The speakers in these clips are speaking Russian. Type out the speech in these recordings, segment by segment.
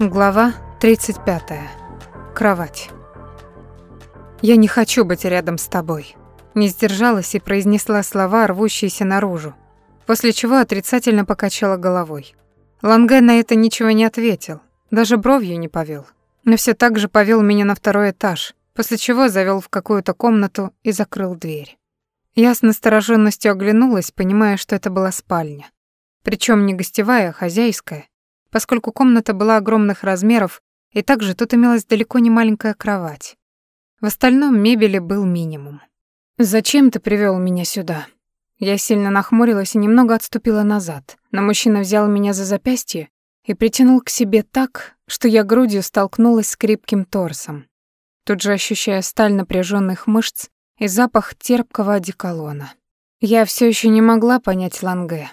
Глава 35. Кровать. «Я не хочу быть рядом с тобой», — не сдержалась и произнесла слова, рвущиеся наружу, после чего отрицательно покачала головой. Ланге на это ничего не ответил, даже бровью не повел, но все так же повел меня на второй этаж, после чего завел в какую-то комнату и закрыл дверь. Я с настороженностью оглянулась, понимая, что это была спальня. Причем не гостевая, а хозяйская, поскольку комната была огромных размеров, и также тут имелась далеко не маленькая кровать. В остальном мебели был минимум. «Зачем ты привёл меня сюда?» Я сильно нахмурилась и немного отступила назад, но мужчина взял меня за запястье и притянул к себе так, что я грудью столкнулась с крепким торсом, тут же ощущая сталь напряженных мышц и запах терпкого одеколона. Я все еще не могла понять Ланге.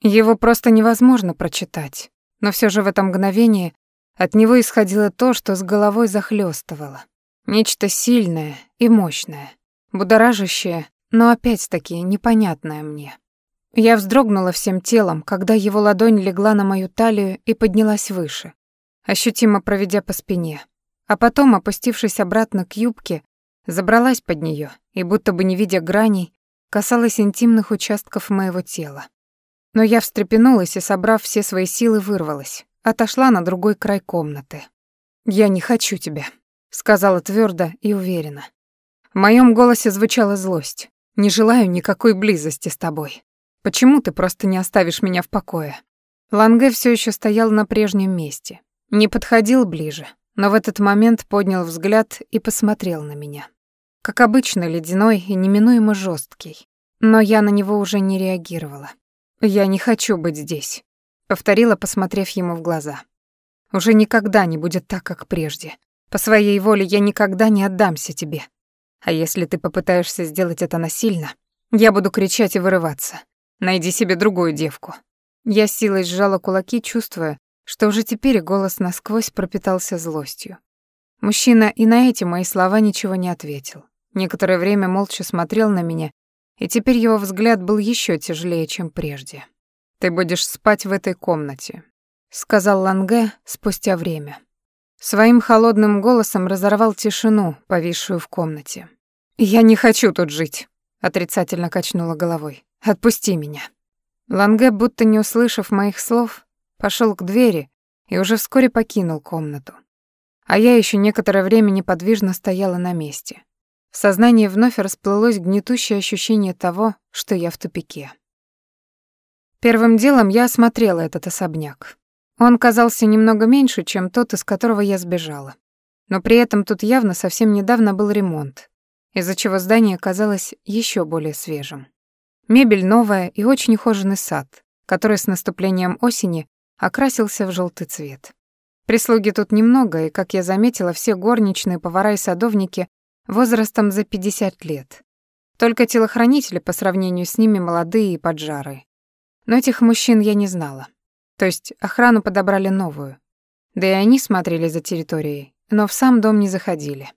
Его просто невозможно прочитать но все же в это мгновение от него исходило то, что с головой захлестывало. Нечто сильное и мощное, будоражащее, но опять-таки непонятное мне. Я вздрогнула всем телом, когда его ладонь легла на мою талию и поднялась выше, ощутимо проведя по спине, а потом, опустившись обратно к юбке, забралась под нее и, будто бы не видя граней, касалась интимных участков моего тела. Но я встрепенулась и, собрав все свои силы, вырвалась. Отошла на другой край комнаты. «Я не хочу тебя», — сказала твердо и уверенно. В моем голосе звучала злость. «Не желаю никакой близости с тобой. Почему ты просто не оставишь меня в покое?» Ланге все еще стоял на прежнем месте. Не подходил ближе, но в этот момент поднял взгляд и посмотрел на меня. Как обычно, ледяной и неминуемо жесткий. Но я на него уже не реагировала. «Я не хочу быть здесь», — повторила, посмотрев ему в глаза. «Уже никогда не будет так, как прежде. По своей воле я никогда не отдамся тебе. А если ты попытаешься сделать это насильно, я буду кричать и вырываться. Найди себе другую девку». Я силой сжала кулаки, чувствуя, что уже теперь голос насквозь пропитался злостью. Мужчина и на эти мои слова ничего не ответил. Некоторое время молча смотрел на меня, и теперь его взгляд был еще тяжелее, чем прежде. «Ты будешь спать в этой комнате», — сказал Ланге спустя время. Своим холодным голосом разорвал тишину, повисшую в комнате. «Я не хочу тут жить», — отрицательно качнула головой. «Отпусти меня». Ланге, будто не услышав моих слов, пошел к двери и уже вскоре покинул комнату. А я еще некоторое время неподвижно стояла на месте. В сознании вновь расплылось гнетущее ощущение того, что я в тупике. Первым делом я осмотрела этот особняк. Он казался немного меньше, чем тот, из которого я сбежала. Но при этом тут явно совсем недавно был ремонт, из-за чего здание казалось еще более свежим. Мебель новая и очень ухоженный сад, который с наступлением осени окрасился в желтый цвет. Прислуги тут немного, и, как я заметила, все горничные, повара и садовники возрастом за 50 лет. Только телохранители по сравнению с ними молодые и поджарые. Но этих мужчин я не знала. То есть охрану подобрали новую. Да и они смотрели за территорией, но в сам дом не заходили.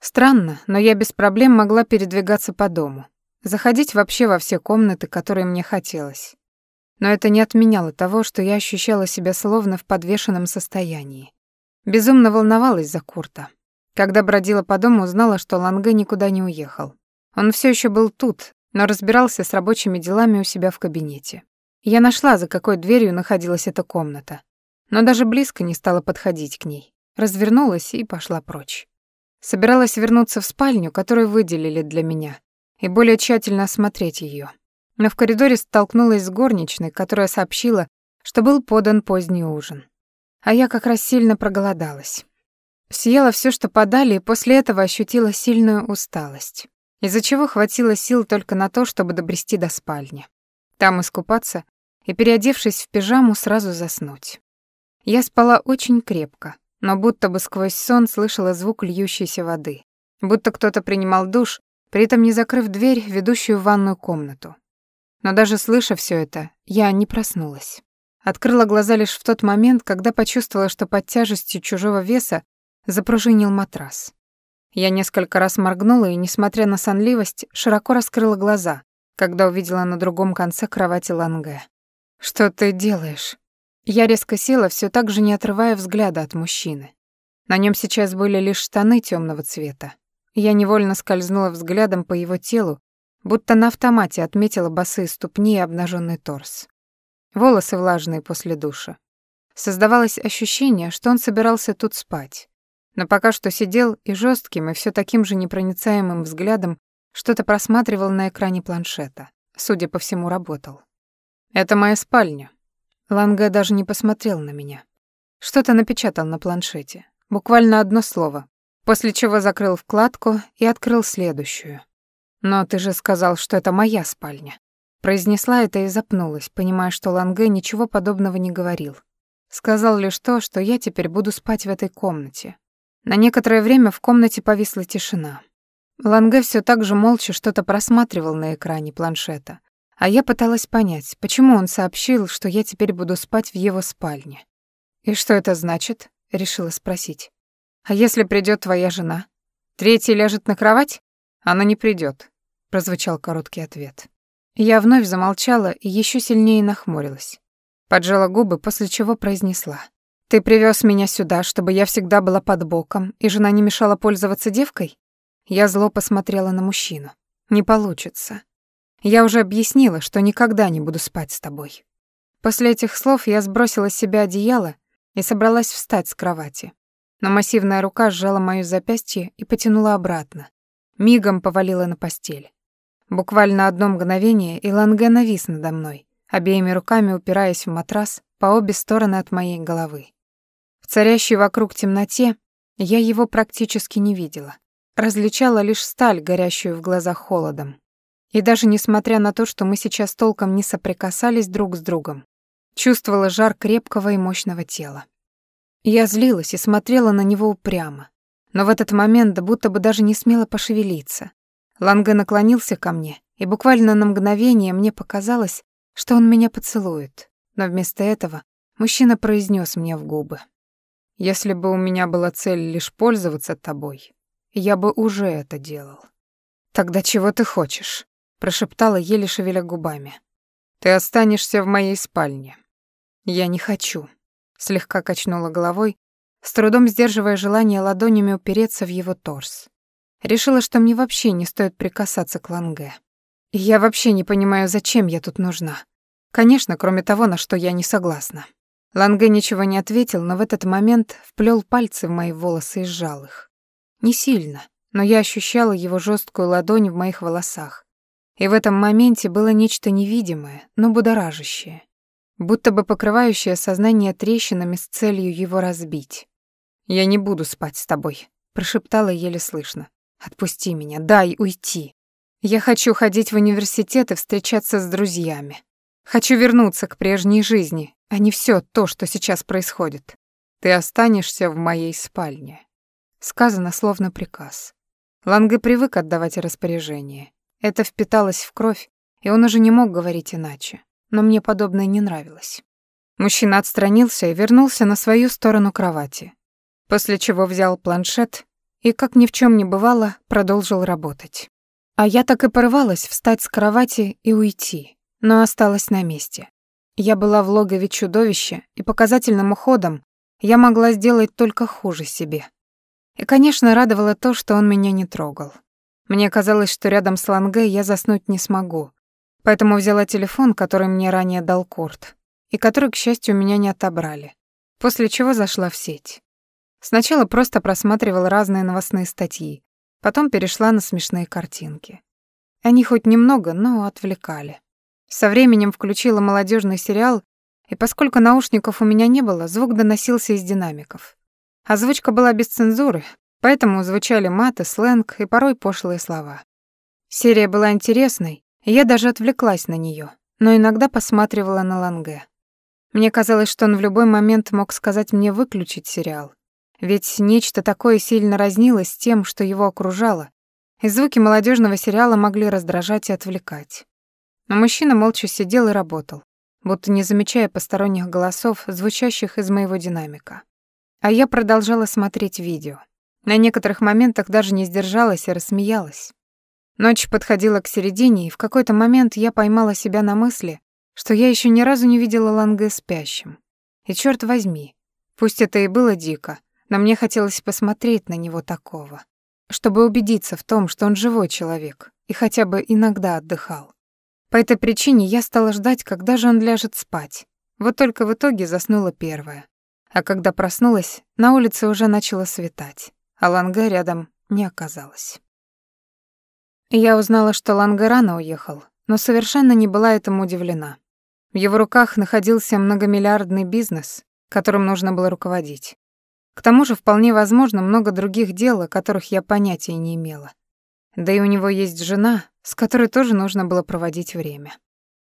Странно, но я без проблем могла передвигаться по дому, заходить вообще во все комнаты, которые мне хотелось. Но это не отменяло того, что я ощущала себя словно в подвешенном состоянии. Безумно волновалась за Курта. Когда бродила по дому, узнала, что Ланге никуда не уехал. Он все еще был тут, но разбирался с рабочими делами у себя в кабинете. Я нашла, за какой дверью находилась эта комната, но даже близко не стала подходить к ней. Развернулась и пошла прочь. Собиралась вернуться в спальню, которую выделили для меня, и более тщательно осмотреть ее. Но в коридоре столкнулась с горничной, которая сообщила, что был подан поздний ужин. А я как раз сильно проголодалась. Съела все, что подали, и после этого ощутила сильную усталость, из-за чего хватило сил только на то, чтобы добрести до спальни. Там искупаться и, переодевшись в пижаму, сразу заснуть. Я спала очень крепко, но будто бы сквозь сон слышала звук льющейся воды, будто кто-то принимал душ, при этом не закрыв дверь, ведущую в ванную комнату. Но даже слыша все это, я не проснулась. Открыла глаза лишь в тот момент, когда почувствовала, что под тяжестью чужого веса запружинил матрас. Я несколько раз моргнула и, несмотря на сонливость, широко раскрыла глаза, когда увидела на другом конце кровати Ланге. «Что ты делаешь?» Я резко села, все так же не отрывая взгляда от мужчины. На нем сейчас были лишь штаны темного цвета. Я невольно скользнула взглядом по его телу, будто на автомате отметила босые ступни и обнаженный торс. Волосы влажные после душа. Создавалось ощущение, что он собирался тут спать. Но пока что сидел и жестким, и все таким же непроницаемым взглядом что-то просматривал на экране планшета. Судя по всему, работал. «Это моя спальня». Ланге даже не посмотрел на меня. Что-то напечатал на планшете. Буквально одно слово. После чего закрыл вкладку и открыл следующую. «Но ты же сказал, что это моя спальня». Произнесла это и запнулась, понимая, что Ланге ничего подобного не говорил. Сказал лишь то, что я теперь буду спать в этой комнате. На некоторое время в комнате повисла тишина. Ланге все так же молча что-то просматривал на экране планшета, а я пыталась понять, почему он сообщил, что я теперь буду спать в его спальне. «И что это значит?» — решила спросить. «А если придет твоя жена? Третий ляжет на кровать? Она не придет, прозвучал короткий ответ. Я вновь замолчала и еще сильнее нахмурилась. Поджала губы, после чего произнесла. «Ты привез меня сюда, чтобы я всегда была под боком, и жена не мешала пользоваться девкой?» Я зло посмотрела на мужчину. «Не получится. Я уже объяснила, что никогда не буду спать с тобой». После этих слов я сбросила с себя одеяло и собралась встать с кровати. Но массивная рука сжала моё запястье и потянула обратно. Мигом повалила на постель. Буквально одно мгновение, и Ланге навис надо мной, обеими руками упираясь в матрас по обе стороны от моей головы. В царящей вокруг темноте я его практически не видела. Различала лишь сталь, горящую в глазах холодом. И даже несмотря на то, что мы сейчас толком не соприкасались друг с другом, чувствовала жар крепкого и мощного тела. Я злилась и смотрела на него упрямо, но в этот момент будто бы даже не смела пошевелиться. Ланге наклонился ко мне, и буквально на мгновение мне показалось, что он меня поцелует, но вместо этого мужчина произнес мне в губы. «Если бы у меня была цель лишь пользоваться тобой, я бы уже это делал». «Тогда чего ты хочешь?» — прошептала, еле шевеля губами. «Ты останешься в моей спальне». «Я не хочу», — слегка качнула головой, с трудом сдерживая желание ладонями упереться в его торс. Решила, что мне вообще не стоит прикасаться к Ланге. Я вообще не понимаю, зачем я тут нужна. Конечно, кроме того, на что я не согласна. Ланге ничего не ответил, но в этот момент вплел пальцы в мои волосы и сжал их. Не сильно, но я ощущала его жесткую ладонь в моих волосах. И в этом моменте было нечто невидимое, но будоражащее, будто бы покрывающее сознание трещинами с целью его разбить. «Я не буду спать с тобой», — прошептала еле слышно. «Отпусти меня, дай уйти». Я хочу ходить в университет и встречаться с друзьями. Хочу вернуться к прежней жизни, а не все то, что сейчас происходит. Ты останешься в моей спальне. Сказано словно приказ. Ланге привык отдавать распоряжение. Это впиталось в кровь, и он уже не мог говорить иначе. Но мне подобное не нравилось. Мужчина отстранился и вернулся на свою сторону кровати, после чего взял планшет и, как ни в чем не бывало, продолжил работать. А я так и порывалась встать с кровати и уйти, но осталась на месте. Я была в логове чудовища, и показательным уходом я могла сделать только хуже себе. И, конечно, радовало то, что он меня не трогал. Мне казалось, что рядом с Ланге я заснуть не смогу, поэтому взяла телефон, который мне ранее дал Курт, и который, к счастью, меня не отобрали, после чего зашла в сеть. Сначала просто просматривала разные новостные статьи, Потом перешла на смешные картинки. Они хоть немного, но отвлекали. Со временем включила молодежный сериал, и поскольку наушников у меня не было, звук доносился из динамиков. Озвучка была без цензуры, поэтому звучали маты, сленг и порой пошлые слова. Серия была интересной, и я даже отвлеклась на нее, но иногда посматривала на Ланге. Мне казалось, что он в любой момент мог сказать мне выключить сериал, ведь нечто такое сильно разнилось с тем, что его окружало, и звуки молодежного сериала могли раздражать и отвлекать. Но мужчина молча сидел и работал, будто не замечая посторонних голосов, звучащих из моего динамика. А я продолжала смотреть видео. На некоторых моментах даже не сдержалась и рассмеялась. Ночь подходила к середине, и в какой-то момент я поймала себя на мысли, что я еще ни разу не видела Ланге спящим. И черт возьми, пусть это и было дико, но мне хотелось посмотреть на него такого, чтобы убедиться в том, что он живой человек и хотя бы иногда отдыхал. По этой причине я стала ждать, когда же он ляжет спать. Вот только в итоге заснула первая. А когда проснулась, на улице уже начало светать, а Ланге рядом не оказалось. Я узнала, что Ланге рано уехал, но совершенно не была этому удивлена. В его руках находился многомиллиардный бизнес, которым нужно было руководить. К тому же, вполне возможно, много других дел, о которых я понятия не имела. Да и у него есть жена, с которой тоже нужно было проводить время.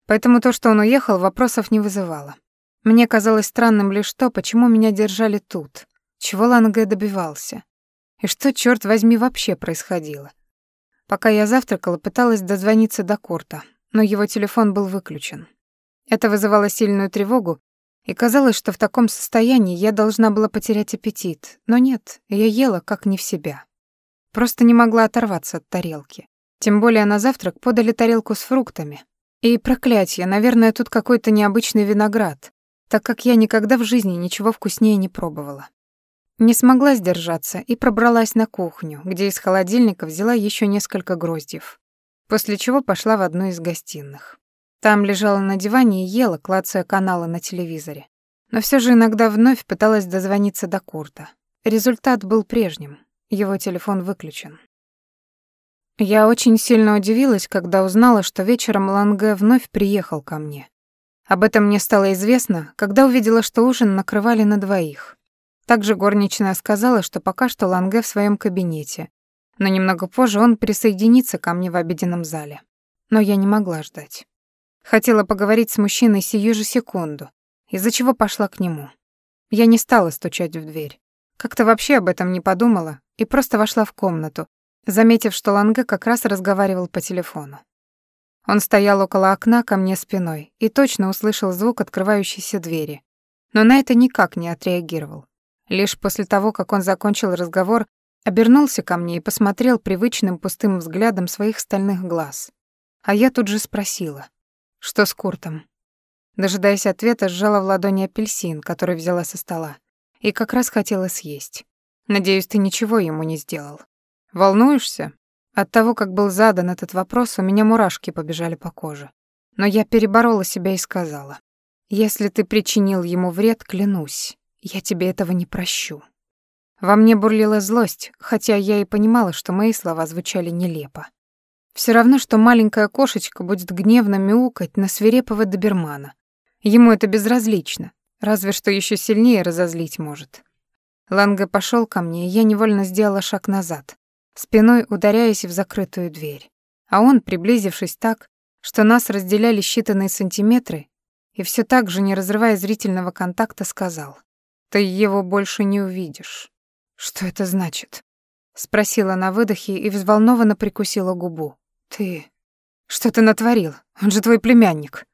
Поэтому то, что он уехал, вопросов не вызывало. Мне казалось странным лишь то, почему меня держали тут, чего Ланге добивался. И что, черт возьми, вообще происходило. Пока я завтракала, пыталась дозвониться до Курта, но его телефон был выключен. Это вызывало сильную тревогу, и казалось, что в таком состоянии я должна была потерять аппетит. Но нет, я ела как не в себя. Просто не могла оторваться от тарелки. Тем более на завтрак подали тарелку с фруктами. И проклятье, наверное, тут какой-то необычный виноград, так как я никогда в жизни ничего вкуснее не пробовала. Не смогла сдержаться и пробралась на кухню, где из холодильника взяла еще несколько гроздьев, после чего пошла в одну из гостиных. Там лежала на диване и ела, клацая каналы на телевизоре. Но все же иногда вновь пыталась дозвониться до Курта. Результат был прежним. Его телефон выключен. Я очень сильно удивилась, когда узнала, что вечером Ланге вновь приехал ко мне. Об этом мне стало известно, когда увидела, что ужин накрывали на двоих. Также горничная сказала, что пока что Ланге в своем кабинете, но немного позже он присоединится ко мне в обеденном зале. Но я не могла ждать. Хотела поговорить с мужчиной сию же секунду, из-за чего пошла к нему. Я не стала стучать в дверь. Как-то вообще об этом не подумала и просто вошла в комнату, заметив, что Ланге как раз разговаривал по телефону. Он стоял около окна ко мне спиной и точно услышал звук открывающейся двери, но на это никак не отреагировал. Лишь после того, как он закончил разговор, обернулся ко мне и посмотрел привычным пустым взглядом своих стальных глаз. А я тут же спросила, что с Куртом? Дожидаясь ответа, сжала в ладони апельсин, который взяла со стола, и как раз хотела съесть. Надеюсь, ты ничего ему не сделал. Волнуешься? От того, как был задан этот вопрос, у меня мурашки побежали по коже. Но я переборола себя и сказала: "Если ты причинил ему вред, клянусь, я тебе этого не прощу. Во мне бурлила злость, хотя я и понимала, что мои слова звучали нелепо. Все равно, что маленькая кошечка будет гневно мяукать на свирепого добермана. Ему это безразлично, разве что еще сильнее разозлить может. Ланга пошел ко мне, и я невольно сделала шаг назад, спиной ударяясь в закрытую дверь. А он, приблизившись так, что нас разделяли считанные сантиметры, и все так же, не разрывая зрительного контакта, сказал: ты его больше не увидишь. Что это значит? Спросила на выдохе и взволнованно прикусила губу. Ты... Что ты натворил? Он же твой племянник.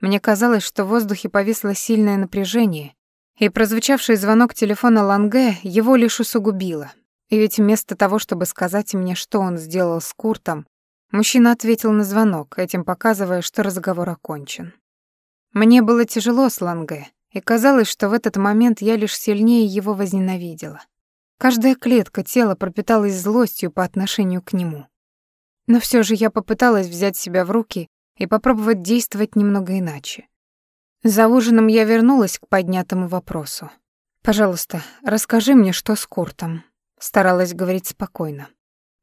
Мне казалось, что в воздухе повисло сильное напряжение, и прозвучавший звонок телефона Ланге его лишь усугубило. И ведь вместо того, чтобы сказать мне, что он сделал с Куртом, мужчина ответил на звонок, этим показывая, что разговор окончен. Мне было тяжело с Ланге, и казалось, что в этот момент я лишь сильнее его возненавидела. Каждая клетка тела пропиталась злостью по отношению к нему. Но все же я попыталась взять себя в руки и попробовать действовать немного иначе. За ужином я вернулась к поднятому вопросу. «Пожалуйста, расскажи мне, что с Куртом», — старалась говорить спокойно.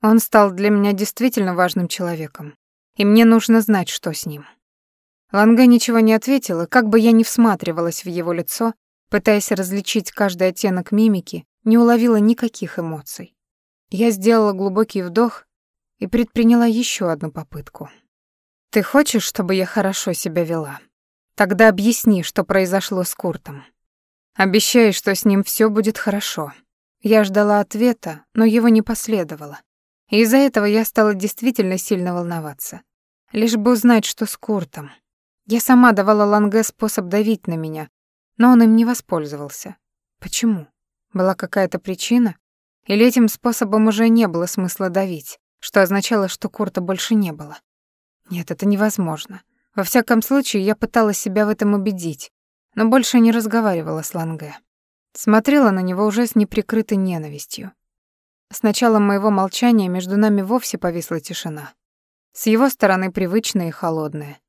«Он стал для меня действительно важным человеком, и мне нужно знать, что с ним». Ланга ничего не ответила, как бы я ни всматривалась в его лицо, пытаясь различить каждый оттенок мимики, не уловила никаких эмоций. Я сделала глубокий вдох и предприняла еще одну попытку. «Ты хочешь, чтобы я хорошо себя вела? Тогда объясни, что произошло с Куртом. Обещай, что с ним все будет хорошо». Я ждала ответа, но его не последовало. из-за этого я стала действительно сильно волноваться. Лишь бы узнать, что с Куртом. Я сама давала Ланге способ давить на меня, но он им не воспользовался. Почему? Была какая-то причина? Или этим способом уже не было смысла давить, что означало, что Курта больше не было? Нет, это невозможно. Во всяком случае, я пыталась себя в этом убедить, но больше не разговаривала с Ланге. Смотрела на него уже с неприкрытой ненавистью. С начала моего молчания между нами вовсе повисла тишина. С его стороны привычная и холодная.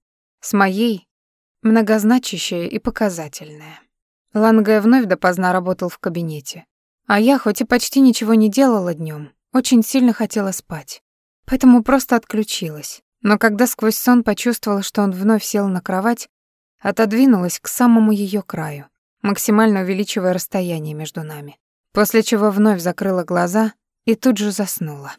С моей — многозначащая и показательная. Ланге вновь допоздна работал в кабинете. А я, хоть и почти ничего не делала днем, очень сильно хотела спать. Поэтому просто отключилась. Но когда сквозь сон почувствовала, что он вновь сел на кровать, отодвинулась к самому ее краю, максимально увеличивая расстояние между нами. После чего вновь закрыла глаза и тут же заснула.